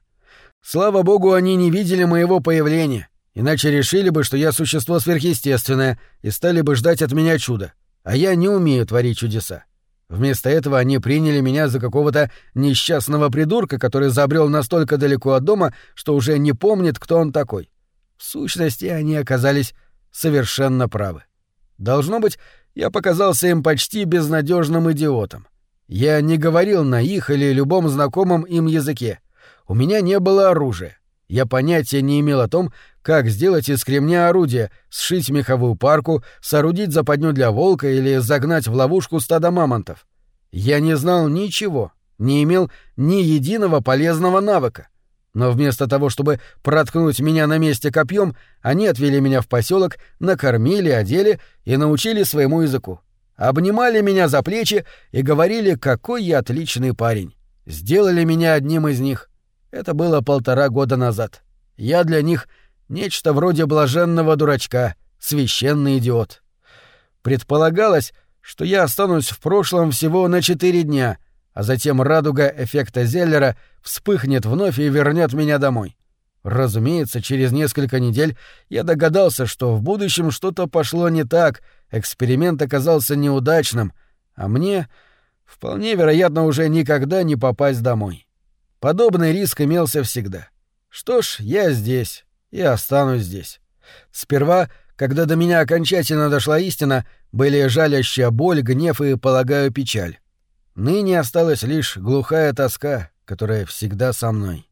Слава богу, они не видели моего появления, Иначе решили бы, что я существо сверхъестественное и стали бы ждать от меня чуда. А я не умею творить чудеса. Вместо этого они приняли меня за какого-то несчастного придурка, который забрел настолько далеко от дома, что уже не помнит, кто он такой. В сущности, они оказались совершенно правы. Должно быть, я показался им почти безнадежным идиотом. Я не говорил на их или любом знакомом им языке. У меня не было оружия. Я понятия не имел о том, как сделать из кремня орудие, сшить меховую парку, соорудить западню для волка или загнать в ловушку стадо мамонтов. Я не знал ничего, не имел ни единого полезного навыка. Но вместо того, чтобы проткнуть меня на месте копьем, они отвели меня в поселок, накормили, одели и научили своему языку. Обнимали меня за плечи и говорили, какой я отличный парень. Сделали меня одним из них. Это было полтора года назад. Я для них нечто вроде блаженного дурачка, священный идиот. Предполагалось, что я останусь в прошлом всего на четыре дня, а затем радуга эффекта Зеллера вспыхнет вновь и вернет меня домой. Разумеется, через несколько недель я догадался, что в будущем что-то пошло не так, эксперимент оказался неудачным, а мне вполне вероятно уже никогда не попасть домой. Подобный риск имелся всегда. Что ж, я здесь и останусь здесь. Сперва, когда до меня окончательно дошла истина, были жалящая боль, гнев и, полагаю, печаль. Ныне осталась лишь глухая тоска, которая всегда со мной.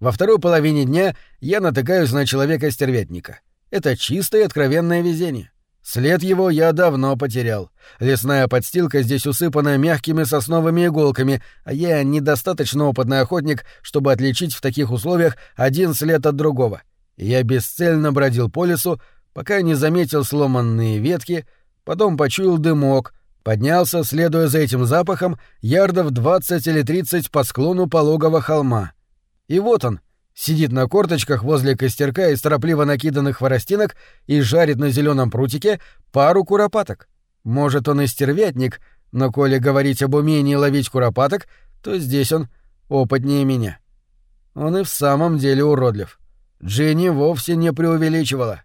Во второй половине дня я натыкаюсь на человека-стерветника. Это чистое и откровенное везение. След его я давно потерял. Лесная подстилка здесь усыпана мягкими сосновыми иголками, а я недостаточно опытный охотник, чтобы отличить в таких условиях один след от другого. Я бесцельно бродил по лесу, пока не заметил сломанные ветки, потом почуял дымок, поднялся, следуя за этим запахом, ярдов 20 или 30 по склону пологого холма. И вот он, Сидит на корточках возле костерка из торопливо накиданных хворостинок и жарит на зеленом прутике пару куропаток. Может, он и стервятник, но коли говорить об умении ловить куропаток, то здесь он опытнее меня. Он и в самом деле уродлив. Джинни вовсе не преувеличивала.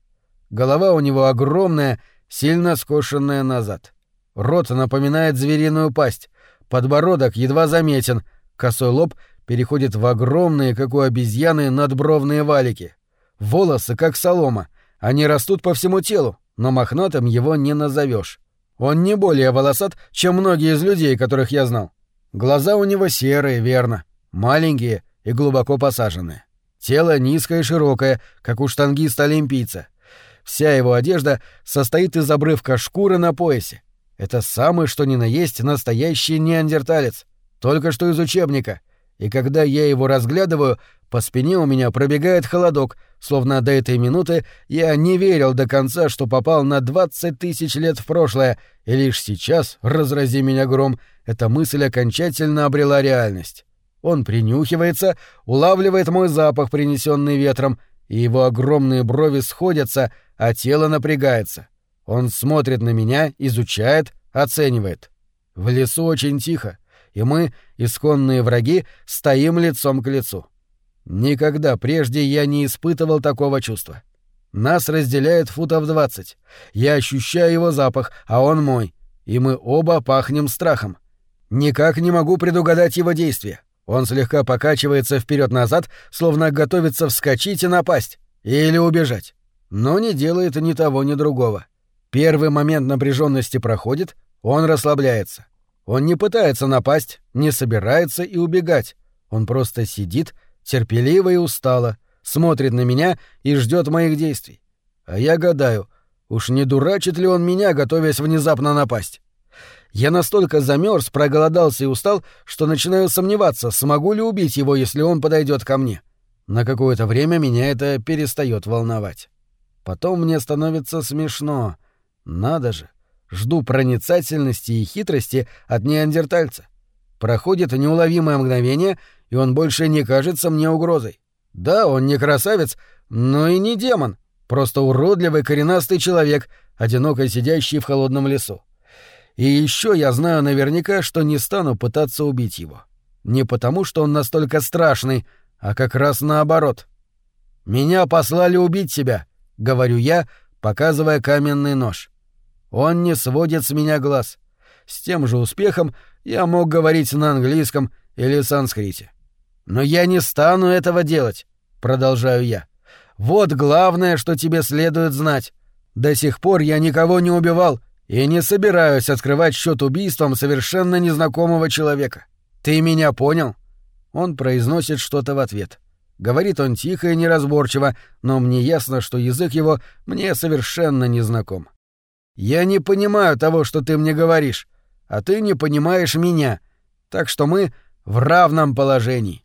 Голова у него огромная, сильно скошенная назад. Рот напоминает звериную пасть, подбородок едва заметен, косой лоб переходит в огромные, как у обезьяны, надбровные валики. Волосы, как солома, они растут по всему телу, но мохнатым его не назовешь. Он не более волосат, чем многие из людей, которых я знал. Глаза у него серые, верно, маленькие и глубоко посаженные. Тело низкое и широкое, как у штангиста-олимпийца. Вся его одежда состоит из обрывка шкуры на поясе. Это самый что ни на есть настоящий неандерталец, только что из учебника. И когда я его разглядываю, по спине у меня пробегает холодок, словно до этой минуты я не верил до конца, что попал на двадцать тысяч лет в прошлое, и лишь сейчас, разрази меня гром, эта мысль окончательно обрела реальность. Он принюхивается, улавливает мой запах, принесенный ветром, и его огромные брови сходятся, а тело напрягается. Он смотрит на меня, изучает, оценивает. В лесу очень тихо, и мы, исконные враги, стоим лицом к лицу. Никогда прежде я не испытывал такого чувства. Нас разделяет футов двадцать. Я ощущаю его запах, а он мой, и мы оба пахнем страхом. Никак не могу предугадать его действия. Он слегка покачивается вперед назад словно готовится вскочить и напасть. Или убежать. Но не делает ни того, ни другого. Первый момент напряженности проходит, он расслабляется. Он не пытается напасть, не собирается и убегать. Он просто сидит, терпеливо и устало, смотрит на меня и ждет моих действий. А я гадаю, уж не дурачит ли он меня, готовясь внезапно напасть? Я настолько замерз, проголодался и устал, что начинаю сомневаться, смогу ли убить его, если он подойдет ко мне. На какое-то время меня это перестает волновать. Потом мне становится смешно. Надо же. Жду проницательности и хитрости от неандертальца. Проходит неуловимое мгновение, и он больше не кажется мне угрозой. Да, он не красавец, но и не демон. Просто уродливый коренастый человек, одиноко сидящий в холодном лесу. И еще я знаю наверняка, что не стану пытаться убить его. Не потому, что он настолько страшный, а как раз наоборот. «Меня послали убить тебя», — говорю я, показывая каменный нож. Он не сводит с меня глаз. С тем же успехом я мог говорить на английском или санскрите. «Но я не стану этого делать», — продолжаю я. «Вот главное, что тебе следует знать. До сих пор я никого не убивал, и не собираюсь открывать счет убийством совершенно незнакомого человека. Ты меня понял? Он произносит что-то в ответ. Говорит он тихо и неразборчиво, но мне ясно, что язык его мне совершенно не знаком. Я не понимаю того, что ты мне говоришь, а ты не понимаешь меня. Так что мы в равном положении.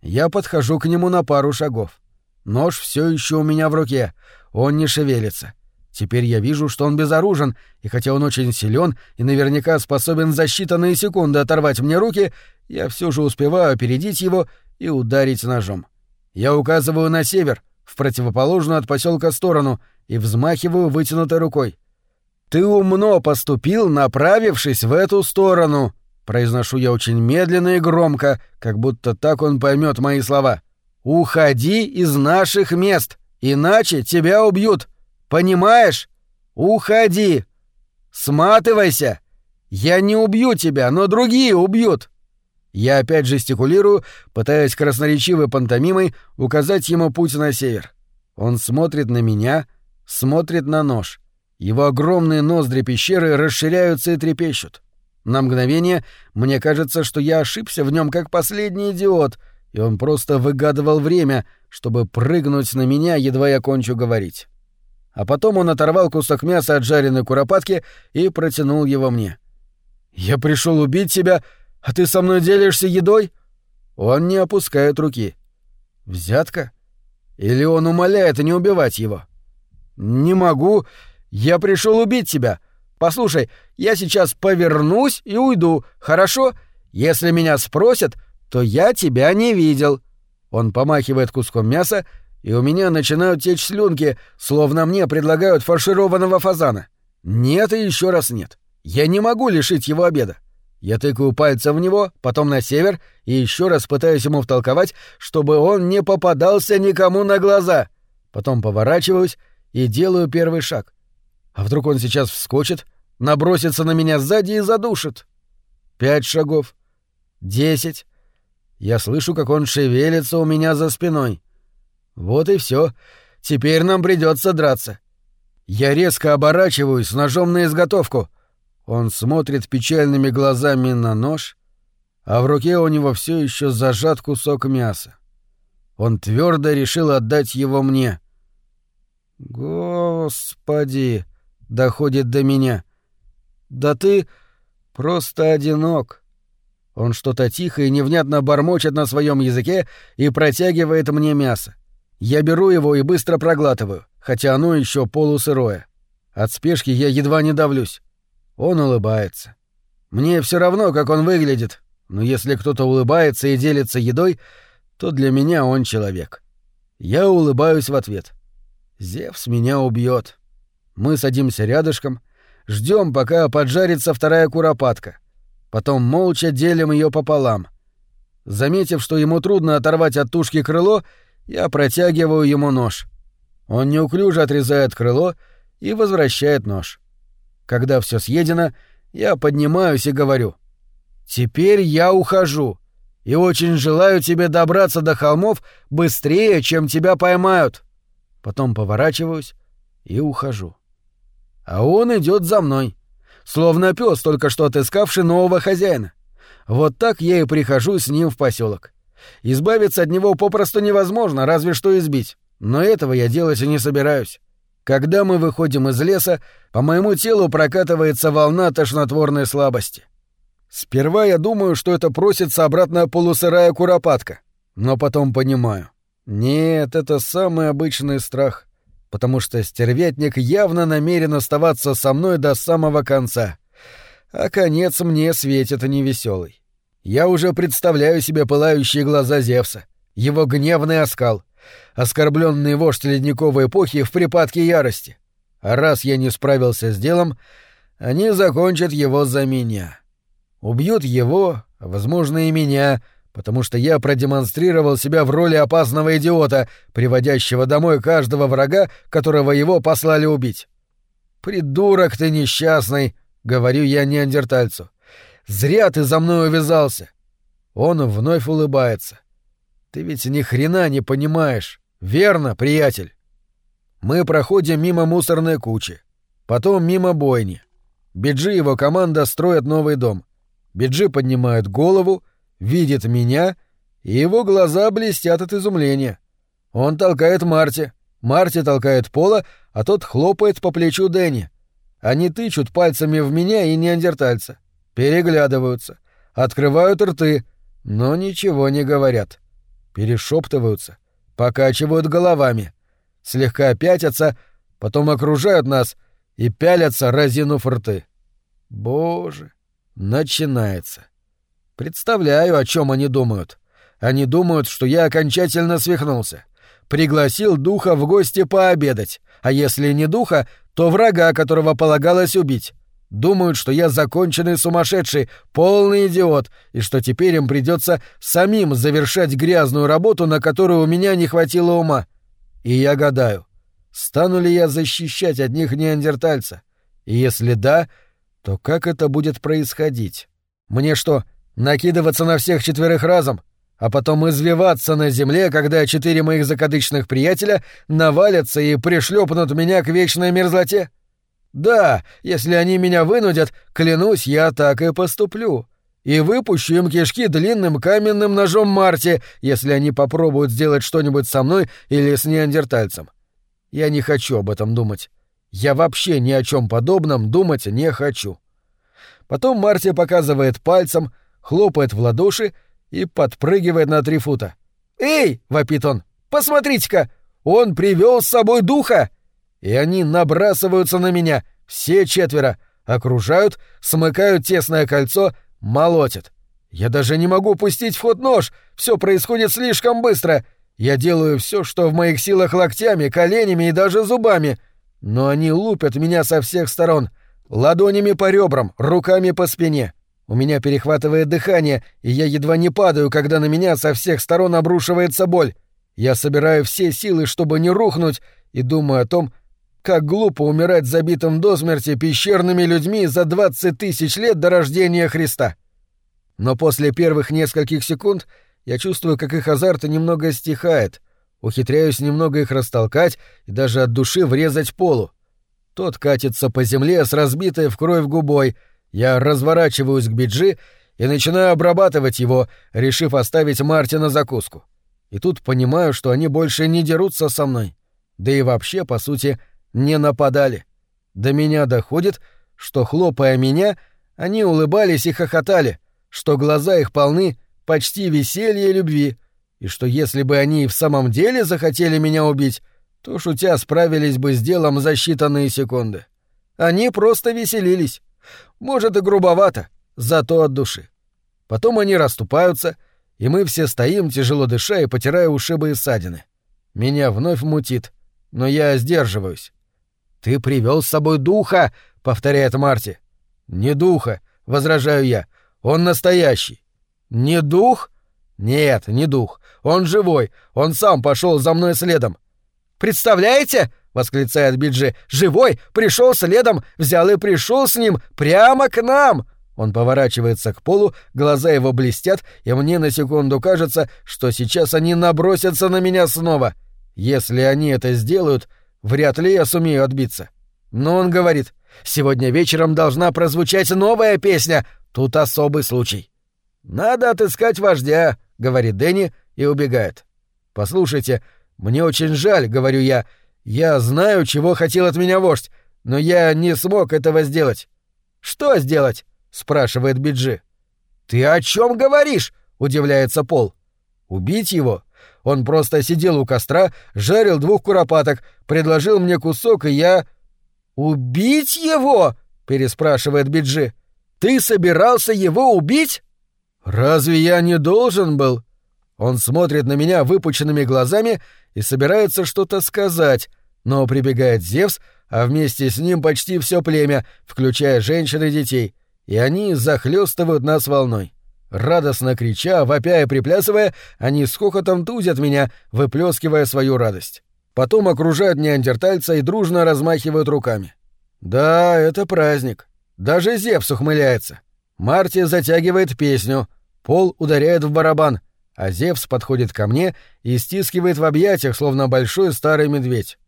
Я подхожу к нему на пару шагов. Нож все еще у меня в руке. Он не шевелится. Теперь я вижу, что он безоружен, и хотя он очень силен и наверняка способен за считанные секунды оторвать мне руки, я все же успеваю опередить его и ударить ножом. Я указываю на север, в противоположную от поселка сторону, и взмахиваю вытянутой рукой. «Ты умно поступил, направившись в эту сторону», — произношу я очень медленно и громко, как будто так он поймет мои слова. «Уходи из наших мест, иначе тебя убьют». Понимаешь? Уходи! Сматывайся! Я не убью тебя, но другие убьют!» Я опять жестикулирую, пытаясь красноречивой пантомимой указать ему путь на север. Он смотрит на меня, смотрит на нож. Его огромные ноздри пещеры расширяются и трепещут. На мгновение мне кажется, что я ошибся в нем как последний идиот, и он просто выгадывал время, чтобы прыгнуть на меня, едва я кончу говорить а потом он оторвал кусок мяса от жареной куропатки и протянул его мне. «Я пришел убить тебя, а ты со мной делишься едой?» Он не опускает руки. «Взятка? Или он умоляет не убивать его?» «Не могу. Я пришел убить тебя. Послушай, я сейчас повернусь и уйду, хорошо? Если меня спросят, то я тебя не видел». Он помахивает куском мяса, и у меня начинают течь слюнки, словно мне предлагают фаршированного фазана. Нет и еще раз нет. Я не могу лишить его обеда. Я тыкаю пальцем в него, потом на север, и еще раз пытаюсь ему втолковать, чтобы он не попадался никому на глаза. Потом поворачиваюсь и делаю первый шаг. А вдруг он сейчас вскочит, набросится на меня сзади и задушит? Пять шагов. Десять. Я слышу, как он шевелится у меня за спиной. Вот и все. Теперь нам придется драться. Я резко оборачиваюсь ножом на изготовку. Он смотрит печальными глазами на нож, а в руке у него все еще зажат кусок мяса. Он твердо решил отдать его мне. Господи, доходит до меня. Да ты просто одинок. Он что-то тихо и невнятно бормочет на своем языке и протягивает мне мясо. Я беру его и быстро проглатываю, хотя оно еще полусырое. От спешки я едва не давлюсь. Он улыбается. Мне все равно, как он выглядит, но если кто-то улыбается и делится едой, то для меня он человек. Я улыбаюсь в ответ. Зевс меня убьет. Мы садимся рядышком, ждем, пока поджарится вторая куропатка. Потом молча делим ее пополам. Заметив, что ему трудно оторвать от тушки крыло, я протягиваю ему нож. Он неуклюже отрезает крыло и возвращает нож. Когда все съедено, я поднимаюсь и говорю. «Теперь я ухожу, и очень желаю тебе добраться до холмов быстрее, чем тебя поймают». Потом поворачиваюсь и ухожу. А он идет за мной, словно пес, только что отыскавший нового хозяина. Вот так я и прихожу с ним в поселок. Избавиться от него попросту невозможно, разве что избить. Но этого я делать и не собираюсь. Когда мы выходим из леса, по моему телу прокатывается волна тошнотворной слабости. Сперва я думаю, что это просится обратно полусырая куропатка. Но потом понимаю. Нет, это самый обычный страх. Потому что стервятник явно намерен оставаться со мной до самого конца. А конец мне светит невеселый. Я уже представляю себе пылающие глаза Зевса, его гневный оскал, оскорбленный вождь ледниковой эпохи в припадке ярости. А раз я не справился с делом, они закончат его за меня. Убьют его, возможно, и меня, потому что я продемонстрировал себя в роли опасного идиота, приводящего домой каждого врага, которого его послали убить. «Придурок ты несчастный», — говорю я неандертальцу. Зря ты за мной увязался. Он вновь улыбается. Ты ведь ни хрена не понимаешь. Верно, приятель. Мы проходим мимо мусорной кучи, потом мимо бойни. Биджи и его команда строят новый дом. Биджи поднимает голову, видит меня, и его глаза блестят от изумления. Он толкает Марти. Марти толкает Пола, а тот хлопает по плечу Дэнни. Они тычут пальцами в меня и неандертальца переглядываются, открывают рты, но ничего не говорят. Перешептываются, покачивают головами, слегка пятятся, потом окружают нас и пялятся, разинув рты. Боже, начинается. Представляю, о чем они думают. Они думают, что я окончательно свихнулся. Пригласил духа в гости пообедать, а если не духа, то врага, которого полагалось убить. Думают, что я законченный сумасшедший, полный идиот, и что теперь им придется самим завершать грязную работу, на которую у меня не хватило ума. И я гадаю, стану ли я защищать от них неандертальца? И если да, то как это будет происходить? Мне что, накидываться на всех четверых разом, а потом извиваться на земле, когда четыре моих закадычных приятеля навалятся и пришлепнут меня к вечной мерзлоте? — да, если они меня вынудят, клянусь, я так и поступлю. И выпущу им кишки длинным каменным ножом Марти, если они попробуют сделать что-нибудь со мной или с неандертальцем. Я не хочу об этом думать. Я вообще ни о чем подобном думать не хочу. Потом Марти показывает пальцем, хлопает в ладоши и подпрыгивает на три фута. «Эй!» — вопит он. «Посмотрите-ка! Он привел с собой духа!» и они набрасываются на меня, все четверо, окружают, смыкают тесное кольцо, молотят. Я даже не могу пустить в ход нож, все происходит слишком быстро. Я делаю все, что в моих силах локтями, коленями и даже зубами, но они лупят меня со всех сторон, ладонями по ребрам, руками по спине. У меня перехватывает дыхание, и я едва не падаю, когда на меня со всех сторон обрушивается боль. Я собираю все силы, чтобы не рухнуть, и думаю о том, как глупо умирать забитым до смерти пещерными людьми за двадцать тысяч лет до рождения Христа. Но после первых нескольких секунд я чувствую, как их азарт немного стихает, ухитряюсь немного их растолкать и даже от души врезать полу. Тот катится по земле с разбитой в кровь губой, я разворачиваюсь к Биджи и начинаю обрабатывать его, решив оставить Мартина закуску. И тут понимаю, что они больше не дерутся со мной. Да и вообще, по сути, не нападали. До меня доходит, что, хлопая меня, они улыбались и хохотали, что глаза их полны почти веселья и любви, и что если бы они и в самом деле захотели меня убить, то, шутя, справились бы с делом за считанные секунды. Они просто веселились. Может, и грубовато, зато от души. Потом они расступаются — и мы все стоим, тяжело дыша и потирая ушибы и ссадины. Меня вновь мутит, но я сдерживаюсь. «Ты привел с собой духа!» — повторяет Марти. «Не духа», — возражаю я. «Он настоящий». «Не дух?» «Нет, не дух. Он живой. Он сам пошел за мной следом». «Представляете?» — восклицает Биджи. «Живой! Пришел следом! Взял и пришел с ним! Прямо к нам!» Он поворачивается к полу, глаза его блестят, и мне на секунду кажется, что сейчас они набросятся на меня снова. Если они это сделают, вряд ли я сумею отбиться. Но он говорит, сегодня вечером должна прозвучать новая песня, тут особый случай. «Надо отыскать вождя», — говорит Дэнни и убегает. «Послушайте, мне очень жаль», — говорю я. «Я знаю, чего хотел от меня вождь, но я не смог этого сделать». «Что сделать?» спрашивает Биджи. Ты о чем говоришь? удивляется Пол. Убить его? Он просто сидел у костра, жарил двух куропаток, предложил мне кусок, и я... «Убить его?» — переспрашивает Биджи. «Ты собирался его убить?» «Разве я не должен был?» Он смотрит на меня выпученными глазами и собирается что-то сказать, но прибегает Зевс, а вместе с ним почти все племя, включая женщин и детей, и они захлестывают нас волной. Радостно крича, вопя и приплясывая, они с хохотом тузят меня, выплескивая свою радость. Потом окружают неандертальца и дружно размахивают руками. Да, это праздник. Даже Зевс ухмыляется. Марти затягивает песню, Пол ударяет в барабан, а Зевс подходит ко мне и стискивает в объятиях, словно большой старый медведь.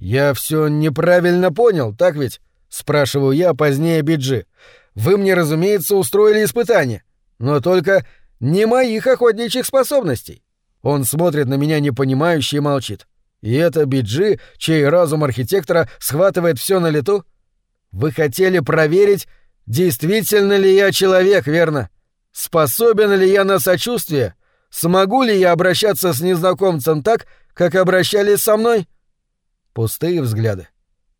«Я все неправильно понял, так ведь?» — спрашиваю я позднее Биджи. Вы мне, разумеется, устроили испытание, но только не моих охотничьих способностей. Он смотрит на меня непонимающе и молчит. И это Биджи, чей разум архитектора схватывает все на лету? Вы хотели проверить, действительно ли я человек, верно? Способен ли я на сочувствие? Смогу ли я обращаться с незнакомцем так, как обращались со мной? Пустые взгляды.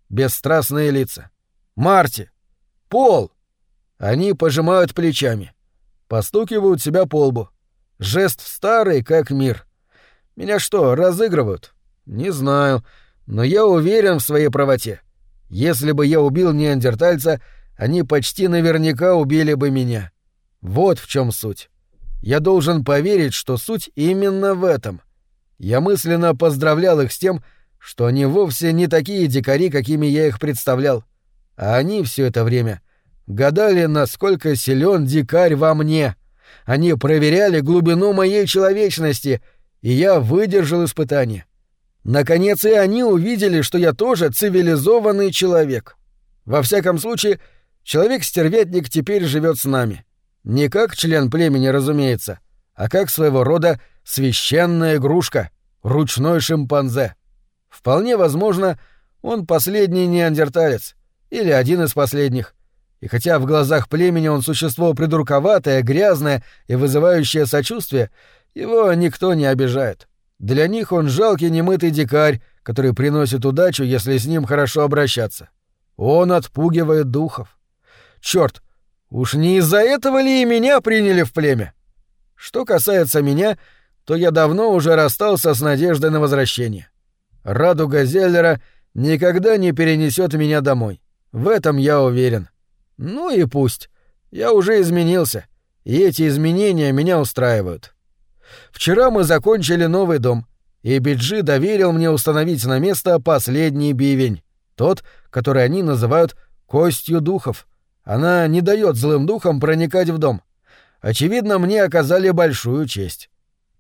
Бесстрастные лица. Марти! Пол! Они пожимают плечами, постукивают себя по лбу. Жест старый, как мир. Меня что, разыгрывают? Не знаю, но я уверен в своей правоте. Если бы я убил неандертальца, они почти наверняка убили бы меня. Вот в чем суть. Я должен поверить, что суть именно в этом. Я мысленно поздравлял их с тем, что они вовсе не такие дикари, какими я их представлял. А они все это время гадали, насколько силен дикарь во мне. Они проверяли глубину моей человечности, и я выдержал испытание. Наконец и они увидели, что я тоже цивилизованный человек. Во всяком случае, человек-стервятник теперь живет с нами. Не как член племени, разумеется, а как своего рода священная игрушка, ручной шимпанзе. Вполне возможно, он последний неандерталец, или один из последних. И хотя в глазах племени он существо придурковатое, грязное и вызывающее сочувствие, его никто не обижает. Для них он жалкий немытый дикарь, который приносит удачу, если с ним хорошо обращаться. Он отпугивает духов. Черт, Уж не из-за этого ли и меня приняли в племя? Что касается меня, то я давно уже расстался с надеждой на возвращение. Радуга Зеллера никогда не перенесет меня домой. В этом я уверен. Ну и пусть. Я уже изменился, и эти изменения меня устраивают. Вчера мы закончили новый дом, и Биджи доверил мне установить на место последний бивень, тот, который они называют «костью духов». Она не дает злым духам проникать в дом. Очевидно, мне оказали большую честь.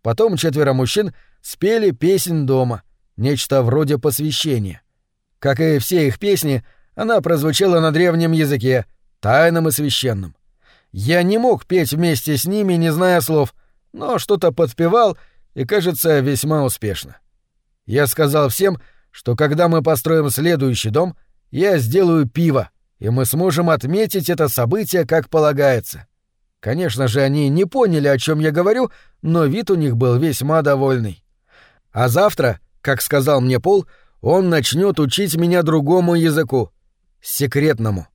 Потом четверо мужчин спели песнь дома, нечто вроде посвящения. Как и все их песни, она прозвучала на древнем языке, тайном и священном. Я не мог петь вместе с ними, не зная слов, но что-то подпевал и, кажется, весьма успешно. Я сказал всем, что когда мы построим следующий дом, я сделаю пиво, и мы сможем отметить это событие как полагается. Конечно же, они не поняли, о чем я говорю, но вид у них был весьма довольный. А завтра, как сказал мне Пол, он начнет учить меня другому языку, секретному,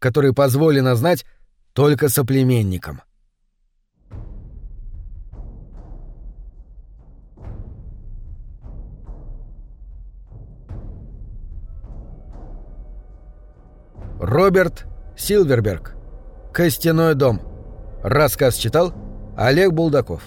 который позволено знать только соплеменникам. Роберт Силверберг. Костяной дом. Рассказ читал Олег Булдаков.